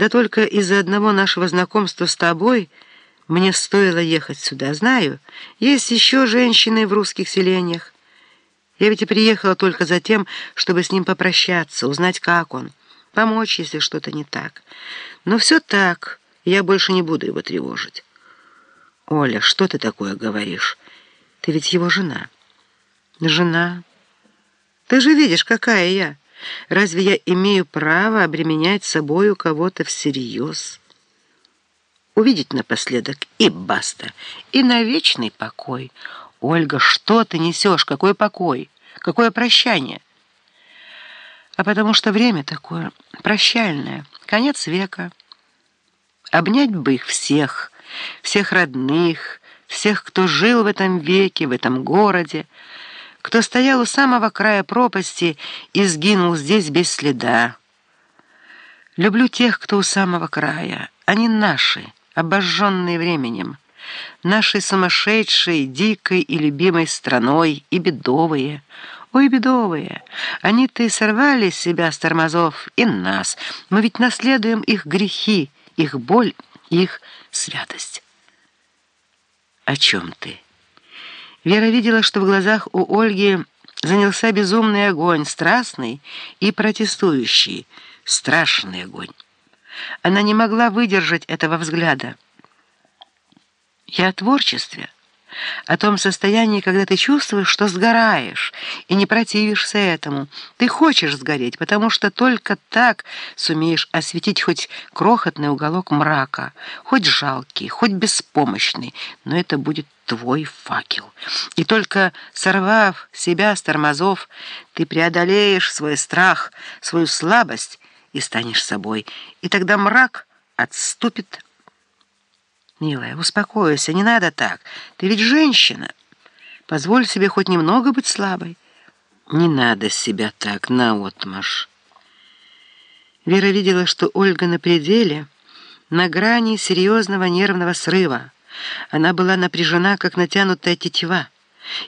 Да только из-за одного нашего знакомства с тобой мне стоило ехать сюда. Знаю, есть еще женщины в русских селениях. Я ведь и приехала только за тем, чтобы с ним попрощаться, узнать, как он, помочь, если что-то не так. Но все так, я больше не буду его тревожить. Оля, что ты такое говоришь? Ты ведь его жена. Жена? Ты же видишь, какая я. Разве я имею право обременять собою кого-то всерьез? Увидеть напоследок и баста, и на вечный покой. Ольга, что ты несешь? Какой покой? Какое прощание? А потому что время такое прощальное, конец века. Обнять бы их всех, всех родных, всех, кто жил в этом веке, в этом городе, кто стоял у самого края пропасти и сгинул здесь без следа. Люблю тех, кто у самого края. Они наши, обожженные временем, нашей сумасшедшей, дикой и любимой страной, и бедовые. Ой, бедовые, они-то и сорвали с себя с тормозов и нас. Мы ведь наследуем их грехи, их боль, их святость. О чем ты? Вера видела, что в глазах у Ольги занялся безумный огонь, страстный и протестующий, страшный огонь. Она не могла выдержать этого взгляда. «Я о творчестве» о том состоянии, когда ты чувствуешь, что сгораешь, и не противишься этому. Ты хочешь сгореть, потому что только так сумеешь осветить хоть крохотный уголок мрака, хоть жалкий, хоть беспомощный, но это будет твой факел. И только сорвав себя с тормозов, ты преодолеешь свой страх, свою слабость и станешь собой. И тогда мрак отступит «Милая, успокойся, не надо так. Ты ведь женщина. Позволь себе хоть немного быть слабой». «Не надо себя так, наотмашь». Вера видела, что Ольга на пределе, на грани серьезного нервного срыва. Она была напряжена, как натянутая тетива.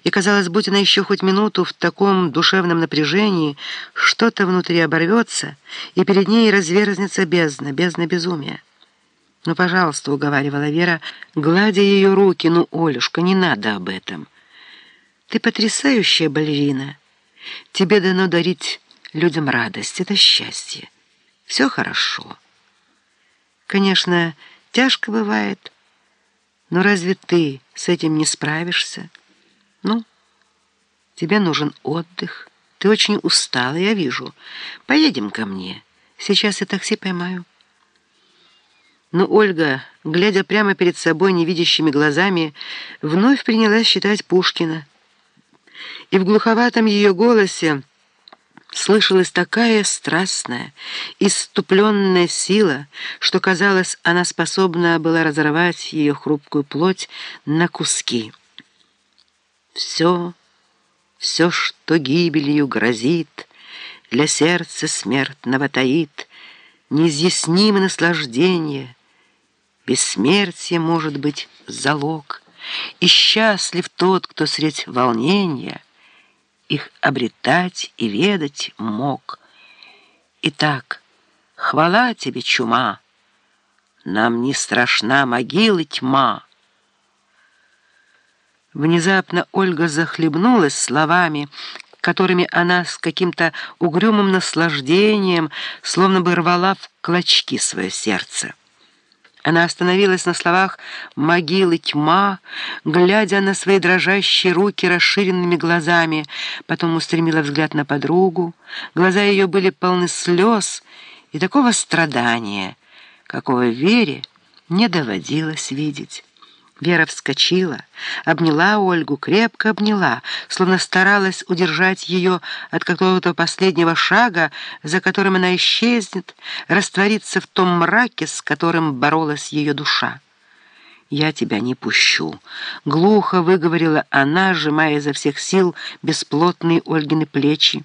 И казалось, будь она еще хоть минуту в таком душевном напряжении, что-то внутри оборвется, и перед ней разверзнется бездна, бездна безумия. «Ну, пожалуйста», — уговаривала Вера, гладя ее руки. «Ну, Олюшка, не надо об этом. Ты потрясающая балерина. Тебе дано дарить людям радость. Это счастье. Все хорошо. Конечно, тяжко бывает, но разве ты с этим не справишься? Ну, тебе нужен отдых. Ты очень устала, я вижу. Поедем ко мне. Сейчас я такси поймаю». Но Ольга, глядя прямо перед собой невидящими глазами, вновь принялась считать Пушкина. И в глуховатом ее голосе слышалась такая страстная, иступленная сила, что, казалось, она способна была разорвать ее хрупкую плоть на куски. Все, все, что гибелью грозит, для сердца смертного таит, неизъяснимо наслаждение — Бессмертие может быть залог, И счастлив тот, кто средь волнения Их обретать и ведать мог. Итак, хвала тебе, чума, Нам не страшна могила тьма. Внезапно Ольга захлебнулась словами, которыми она с каким-то угрюмым наслаждением словно бы рвала в клочки свое сердце. Она остановилась на словах «могилы тьма», глядя на свои дрожащие руки расширенными глазами, потом устремила взгляд на подругу. Глаза ее были полны слез и такого страдания, какого Вере не доводилось видеть. Вера вскочила, обняла Ольгу, крепко обняла, словно старалась удержать ее от какого-то последнего шага, за которым она исчезнет, растворится в том мраке, с которым боролась ее душа. «Я тебя не пущу», — глухо выговорила она, сжимая изо всех сил бесплотные Ольгины плечи.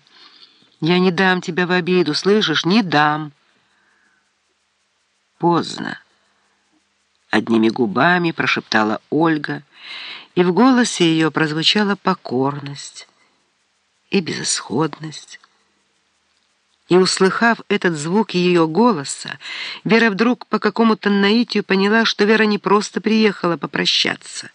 «Я не дам тебя в обиду, слышишь? Не дам». Поздно одними губами прошептала Ольга, и в голосе ее прозвучала покорность и безысходность. И, услыхав этот звук ее голоса, Вера вдруг по какому-то наитию поняла, что Вера не просто приехала попрощаться.